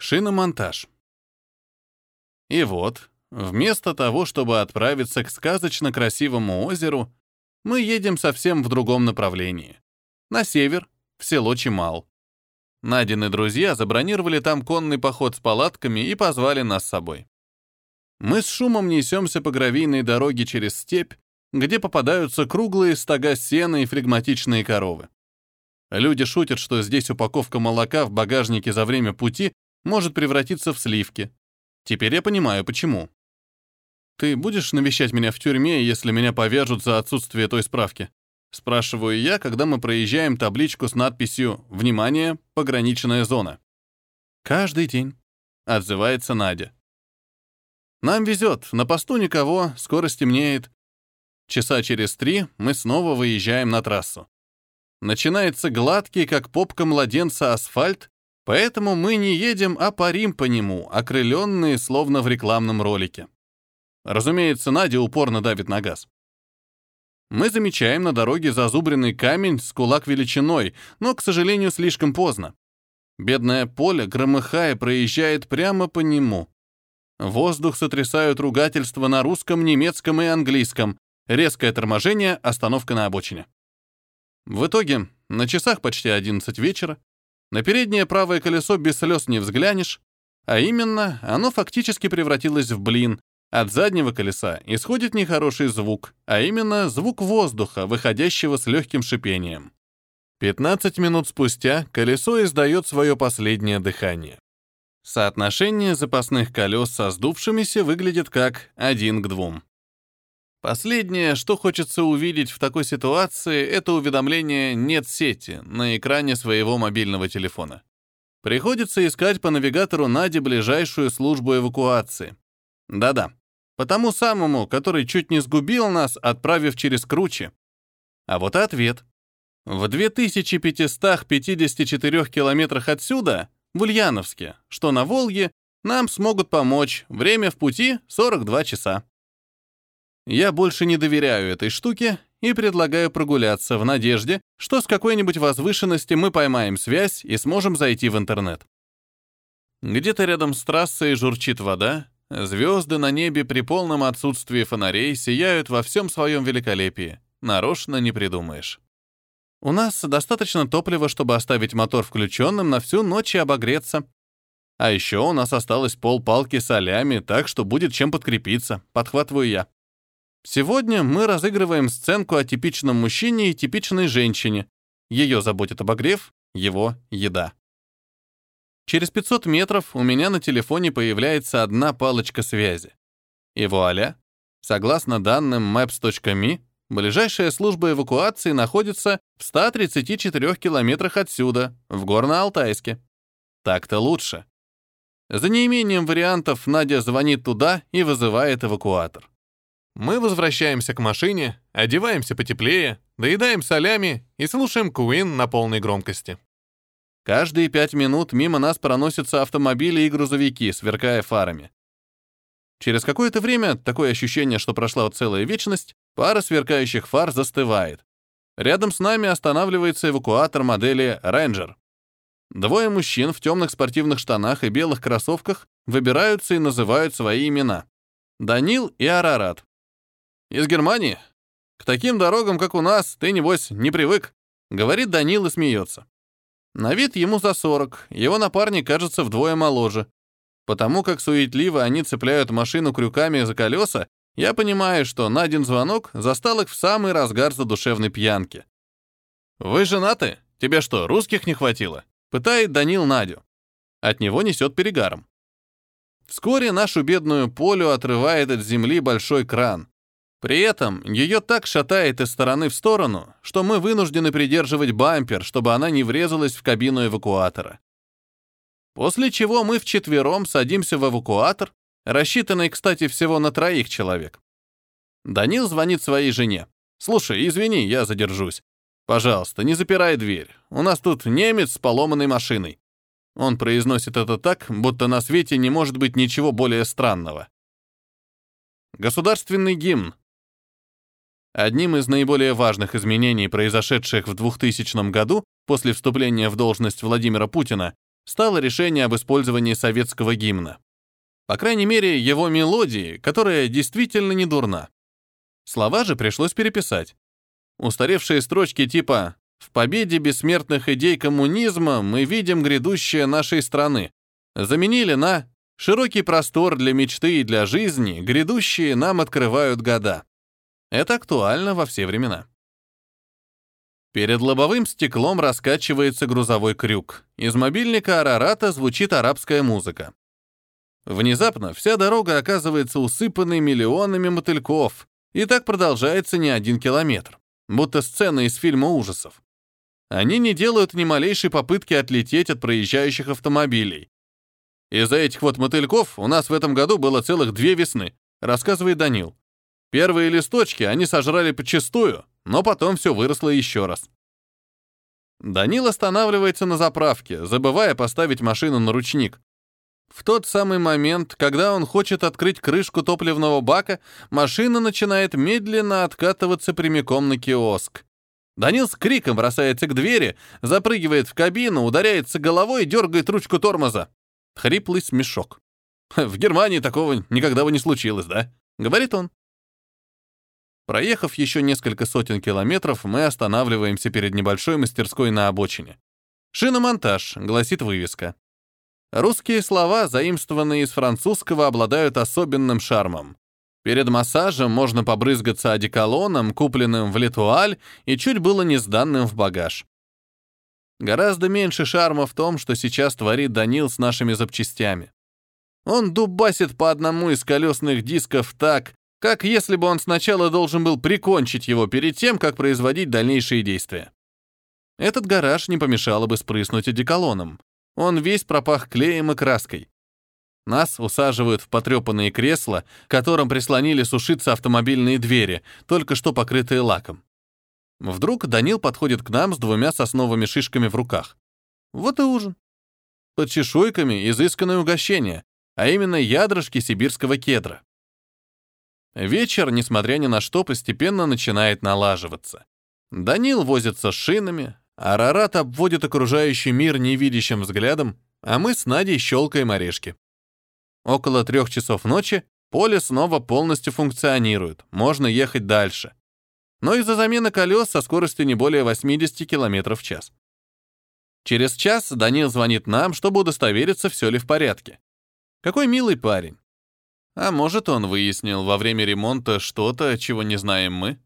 Шиномонтаж. И вот, вместо того, чтобы отправиться к сказочно красивому озеру, мы едем совсем в другом направлении. На север, в село Чемал. Надины друзья забронировали там конный поход с палатками и позвали нас с собой. Мы с шумом несемся по гравийной дороге через степь, где попадаются круглые стога сена и флегматичные коровы. Люди шутят, что здесь упаковка молока в багажнике за время пути может превратиться в сливки. Теперь я понимаю, почему. «Ты будешь навещать меня в тюрьме, если меня повяжут за отсутствие той справки?» Спрашиваю я, когда мы проезжаем табличку с надписью «Внимание! Пограничная зона». «Каждый день», — отзывается Надя. «Нам везет, на посту никого, скоро стемнеет. Часа через три мы снова выезжаем на трассу. Начинается гладкий, как попка младенца, асфальт, поэтому мы не едем, а парим по нему, окрыленные, словно в рекламном ролике. Разумеется, Надя упорно давит на газ. Мы замечаем на дороге зазубренный камень с кулак величиной, но, к сожалению, слишком поздно. Бедное поле, громыхая, проезжает прямо по нему. Воздух сотрясают ругательства на русском, немецком и английском. Резкое торможение, остановка на обочине. В итоге, на часах почти 11 вечера, на переднее правое колесо без слез не взглянешь, а именно, оно фактически превратилось в блин, от заднего колеса исходит нехороший звук, а именно звук воздуха, выходящего с легким шипением. 15 минут спустя колесо издает свое последнее дыхание. Соотношение запасных колес со сдувшимися выглядит как 1 к 2. Последнее, что хочется увидеть в такой ситуации, это уведомление «нет сети» на экране своего мобильного телефона. Приходится искать по навигатору Наде ближайшую службу эвакуации. Да-да, по тому самому, который чуть не сгубил нас, отправив через Кручи. А вот и ответ. В 2554 километрах отсюда, в Ульяновске, что на Волге, нам смогут помочь. Время в пути — 42 часа. Я больше не доверяю этой штуке и предлагаю прогуляться в надежде, что с какой-нибудь возвышенности мы поймаем связь и сможем зайти в интернет. Где-то рядом с трассой журчит вода, Звезды на небе при полном отсутствии фонарей сияют во всем своем великолепии. Нарочно не придумаешь. У нас достаточно топлива, чтобы оставить мотор включенным на всю ночь и обогреться. А еще у нас осталось полпалки солями, так что будет чем подкрепиться, подхватываю я. Сегодня мы разыгрываем сценку о типичном мужчине и типичной женщине. Ее заботит обогрев, его — еда. Через 500 метров у меня на телефоне появляется одна палочка связи. И вуаля, согласно данным maps.me, ближайшая служба эвакуации находится в 134 километрах отсюда, в Горно-Алтайске. Так-то лучше. За неимением вариантов Надя звонит туда и вызывает эвакуатор. Мы возвращаемся к машине, одеваемся потеплее, доедаем солями и слушаем Queen на полной громкости. Каждые пять минут мимо нас проносятся автомобили и грузовики, сверкая фарами. Через какое-то время, такое ощущение, что прошла целая вечность, пара сверкающих фар застывает. Рядом с нами останавливается эвакуатор модели Ranger. Двое мужчин в темных спортивных штанах и белых кроссовках выбираются и называют свои имена. Данил и Арарат. «Из Германии? К таким дорогам, как у нас, ты, небось, не привык», — говорит Данил и смеется. На вид ему за 40, его напарник кажется вдвое моложе. Потому как суетливо они цепляют машину крюками за колеса, я понимаю, что Надин звонок застал их в самый разгар задушевной пьянки. «Вы женаты? Тебе что, русских не хватило?» — пытает Данил Надю. От него несет перегаром. Вскоре нашу бедную Полю отрывает от земли большой кран. При этом ее так шатает из стороны в сторону, что мы вынуждены придерживать бампер, чтобы она не врезалась в кабину эвакуатора. После чего мы вчетвером садимся в эвакуатор, рассчитанный, кстати, всего на троих человек. Данил звонит своей жене. «Слушай, извини, я задержусь. Пожалуйста, не запирай дверь. У нас тут немец с поломанной машиной». Он произносит это так, будто на свете не может быть ничего более странного. Государственный гимн Одним из наиболее важных изменений, произошедших в 2000 году после вступления в должность Владимира Путина, стало решение об использовании советского гимна. По крайней мере, его мелодии, которая действительно не дурна. Слова же пришлось переписать. Устаревшие строчки типа «В победе бессмертных идей коммунизма мы видим грядущее нашей страны» заменили на «Широкий простор для мечты и для жизни, грядущие нам открывают года». Это актуально во все времена. Перед лобовым стеклом раскачивается грузовой крюк. Из мобильника Арарата звучит арабская музыка. Внезапно вся дорога оказывается усыпанной миллионами мотыльков, и так продолжается не один километр, будто сцена из фильма ужасов. Они не делают ни малейшей попытки отлететь от проезжающих автомобилей. Из-за этих вот мотыльков у нас в этом году было целых две весны, рассказывает Данил. Первые листочки они сожрали почистую, но потом все выросло еще раз. Данил останавливается на заправке, забывая поставить машину на ручник. В тот самый момент, когда он хочет открыть крышку топливного бака, машина начинает медленно откатываться прямиком на киоск. Данил с криком бросается к двери, запрыгивает в кабину, ударяется головой и дергает ручку тормоза. Хриплый смешок. «В Германии такого никогда бы не случилось, да?» — говорит он. Проехав еще несколько сотен километров, мы останавливаемся перед небольшой мастерской на обочине. «Шиномонтаж», — гласит вывеска. Русские слова, заимствованные из французского, обладают особенным шармом. Перед массажем можно побрызгаться одеколоном, купленным в Летуаль и чуть было не сданным в багаж. Гораздо меньше шарма в том, что сейчас творит Данил с нашими запчастями. Он дубасит по одному из колесных дисков так, как если бы он сначала должен был прикончить его перед тем, как производить дальнейшие действия. Этот гараж не помешало бы спрыснуть одеколоном. Он весь пропах клеем и краской. Нас усаживают в потрепанные кресла, которым прислонили сушиться автомобильные двери, только что покрытые лаком. Вдруг Данил подходит к нам с двумя сосновыми шишками в руках. Вот и ужин. Под чешуйками изысканное угощение, а именно ядрышки сибирского кедра. Вечер, несмотря ни на что, постепенно начинает налаживаться. Данил возится с шинами, Арарат обводит окружающий мир невидящим взглядом, а мы с Надей щелкаем орешки. Около трех часов ночи поле снова полностью функционирует, можно ехать дальше. Но из-за замены колес со скоростью не более 80 км в час. Через час Данил звонит нам, чтобы удостовериться, все ли в порядке. Какой милый парень. А может, он выяснил во время ремонта что-то, чего не знаем мы?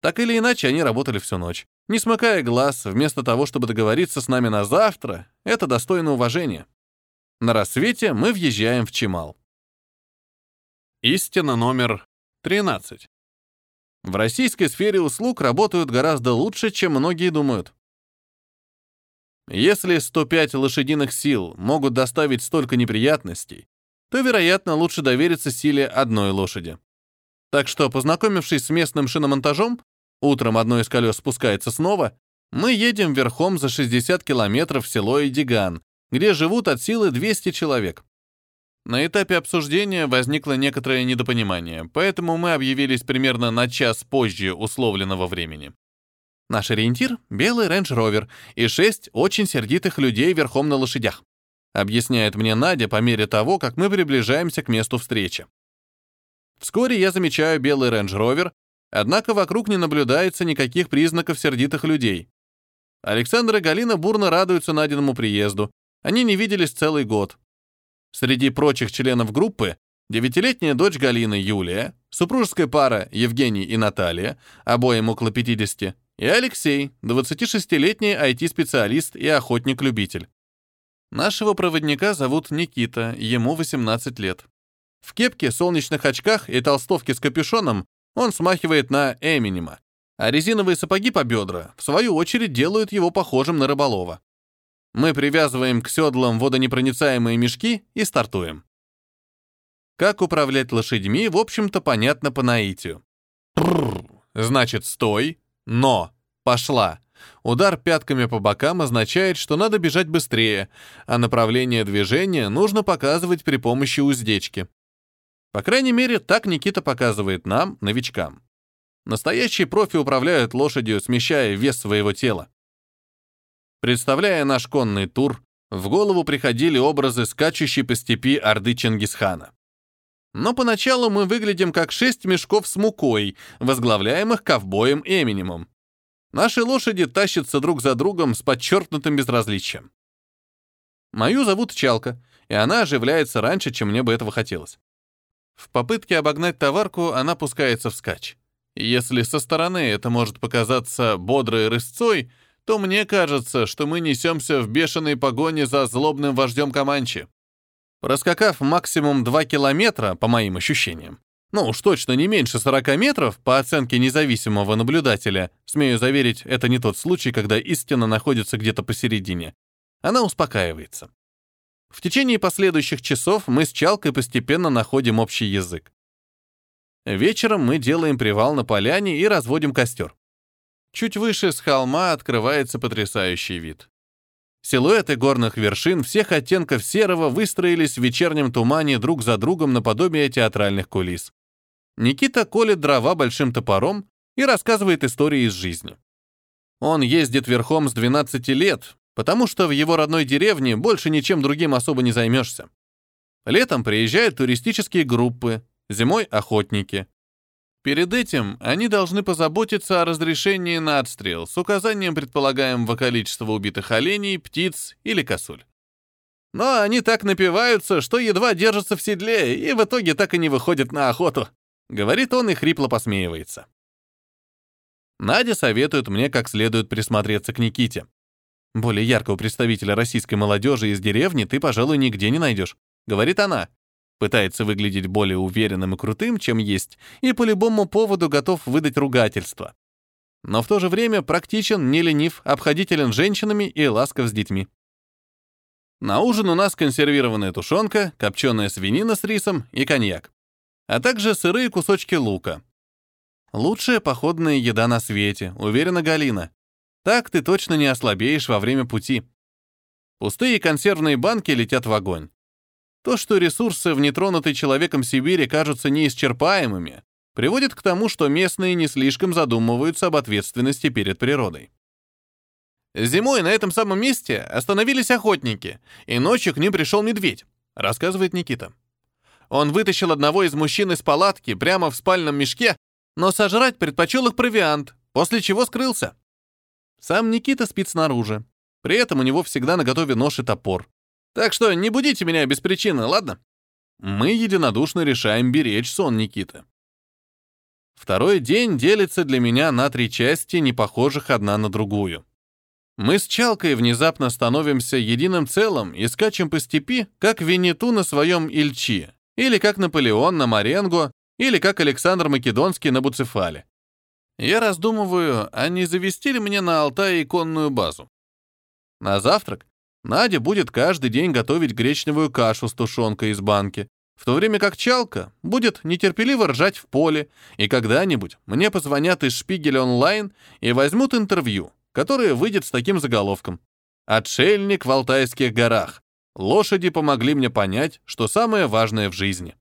Так или иначе, они работали всю ночь. Не смыкая глаз, вместо того, чтобы договориться с нами на завтра, это достойно уважения. На рассвете мы въезжаем в Чемал. Истина номер 13. В российской сфере услуг работают гораздо лучше, чем многие думают. Если 105 лошадиных сил могут доставить столько неприятностей, то, вероятно, лучше довериться силе одной лошади. Так что, познакомившись с местным шиномонтажом, утром одно из колес спускается снова, мы едем верхом за 60 километров в село Идиган, где живут от силы 200 человек. На этапе обсуждения возникло некоторое недопонимание, поэтому мы объявились примерно на час позже условленного времени. Наш ориентир — белый Rover и шесть очень сердитых людей верхом на лошадях объясняет мне Надя по мере того, как мы приближаемся к месту встречи. Вскоре я замечаю белый рейндж-ровер, однако вокруг не наблюдается никаких признаков сердитых людей. Александр и Галина бурно радуются Надиному приезду. Они не виделись целый год. Среди прочих членов группы девятилетняя дочь Галины Юлия, супружеская пара Евгений и Наталья, обоим около 50, и Алексей, 26-летний IT-специалист и охотник-любитель. Нашего проводника зовут Никита, ему 18 лет. В кепке, солнечных очках и толстовке с капюшоном он смахивает на Эминема, а резиновые сапоги по бедра, в свою очередь, делают его похожим на рыболова. Мы привязываем к седлам водонепроницаемые мешки и стартуем. Как управлять лошадьми, в общем-то, понятно по наитию. значит, стой, но, пошла. Удар пятками по бокам означает, что надо бежать быстрее, а направление движения нужно показывать при помощи уздечки. По крайней мере, так Никита показывает нам, новичкам. Настоящие профи управляют лошадью, смещая вес своего тела. Представляя наш конный тур, В голову приходили образы скачущей по степи орды Чингисхана. Но поначалу мы выглядим как шесть мешков с мукой, возглавляемых ковбоем Эминемом. Наши лошади тащатся друг за другом с подчеркнутым безразличием. Мою зовут Чалка, и она оживляется раньше, чем мне бы этого хотелось. В попытке обогнать товарку она пускается вскачь. Если со стороны это может показаться бодрой рысцой, то мне кажется, что мы несемся в бешеной погоне за злобным вождем Каманчи. Проскакав максимум 2 километра, по моим ощущениям, ну уж точно не меньше 40 метров, по оценке независимого наблюдателя, смею заверить, это не тот случай, когда истина находится где-то посередине, она успокаивается. В течение последующих часов мы с Чалкой постепенно находим общий язык. Вечером мы делаем привал на поляне и разводим костер. Чуть выше с холма открывается потрясающий вид. Силуэты горных вершин всех оттенков серого выстроились в вечернем тумане друг за другом наподобие театральных кулис. Никита колет дрова большим топором и рассказывает истории из жизни. Он ездит верхом с 12 лет, потому что в его родной деревне больше ничем другим особо не займешься. Летом приезжают туристические группы, зимой — охотники. Перед этим они должны позаботиться о разрешении на отстрел с указанием предполагаемого количества убитых оленей, птиц или косуль. Но они так напиваются, что едва держатся в седле и в итоге так и не выходят на охоту, говорит он и хрипло посмеивается. Надя советует мне как следует присмотреться к Никите. Более яркого представителя российской молодежи из деревни ты, пожалуй, нигде не найдешь, говорит она. Пытается выглядеть более уверенным и крутым, чем есть, и по любому поводу готов выдать ругательство. Но в то же время практичен, не ленив, обходителен женщинами и ласков с детьми. На ужин у нас консервированная тушенка, копченая свинина с рисом и коньяк, а также сырые кусочки лука. Лучшая походная еда на свете, уверена Галина. Так ты точно не ослабеешь во время пути. Пустые консервные банки летят в огонь. То, что ресурсы в нетронутой человеком Сибири кажутся неисчерпаемыми, приводит к тому, что местные не слишком задумываются об ответственности перед природой. Зимой на этом самом месте остановились охотники, и ночью к ним пришел медведь, рассказывает Никита. Он вытащил одного из мужчин из палатки прямо в спальном мешке, но сожрать предпочел их провиант, после чего скрылся. Сам Никита спит снаружи. При этом у него всегда наготове нож и топор. Так что не будите меня без причины, ладно? Мы единодушно решаем беречь сон Никиты. Второй день делится для меня на три части, не похожих одна на другую. Мы с Чалкой внезапно становимся единым целым и скачем по степи, как Винету на своем Ильчи, или как Наполеон на Маренго, или как Александр Македонский на Буцефале. Я раздумываю, а не завести ли мне на Алтае иконную базу. На завтрак Надя будет каждый день готовить гречневую кашу с тушенкой из банки, в то время как Чалка будет нетерпеливо ржать в поле, и когда-нибудь мне позвонят из Шпигеля онлайн и возьмут интервью, которое выйдет с таким заголовком «Отшельник в Алтайских горах. Лошади помогли мне понять, что самое важное в жизни».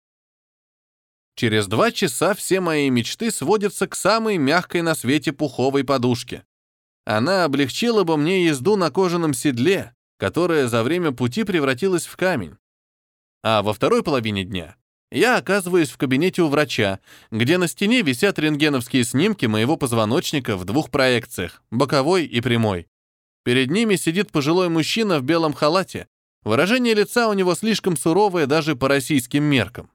Через два часа все мои мечты сводятся к самой мягкой на свете пуховой подушке. Она облегчила бы мне езду на кожаном седле, которое за время пути превратилось в камень. А во второй половине дня я оказываюсь в кабинете у врача, где на стене висят рентгеновские снимки моего позвоночника в двух проекциях, боковой и прямой. Перед ними сидит пожилой мужчина в белом халате. Выражение лица у него слишком суровое даже по российским меркам.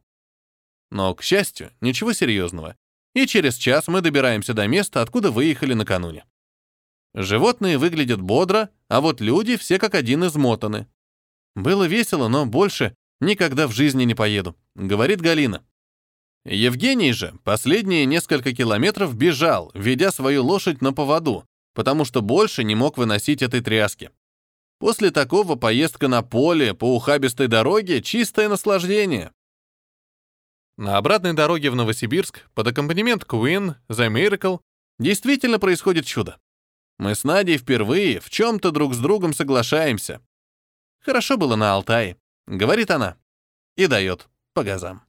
Но, к счастью, ничего серьезного. И через час мы добираемся до места, откуда выехали накануне. Животные выглядят бодро, а вот люди все как один измотаны. Было весело, но больше никогда в жизни не поеду, говорит Галина. Евгений же последние несколько километров бежал, ведя свою лошадь на поводу, потому что больше не мог выносить этой тряски. После такого поездка на поле по ухабистой дороге — чистое наслаждение. На обратной дороге в Новосибирск под аккомпанемент Queen, The Miracle действительно происходит чудо. Мы с Надей впервые в чем-то друг с другом соглашаемся. Хорошо было на Алтае, говорит она, и дает по газам.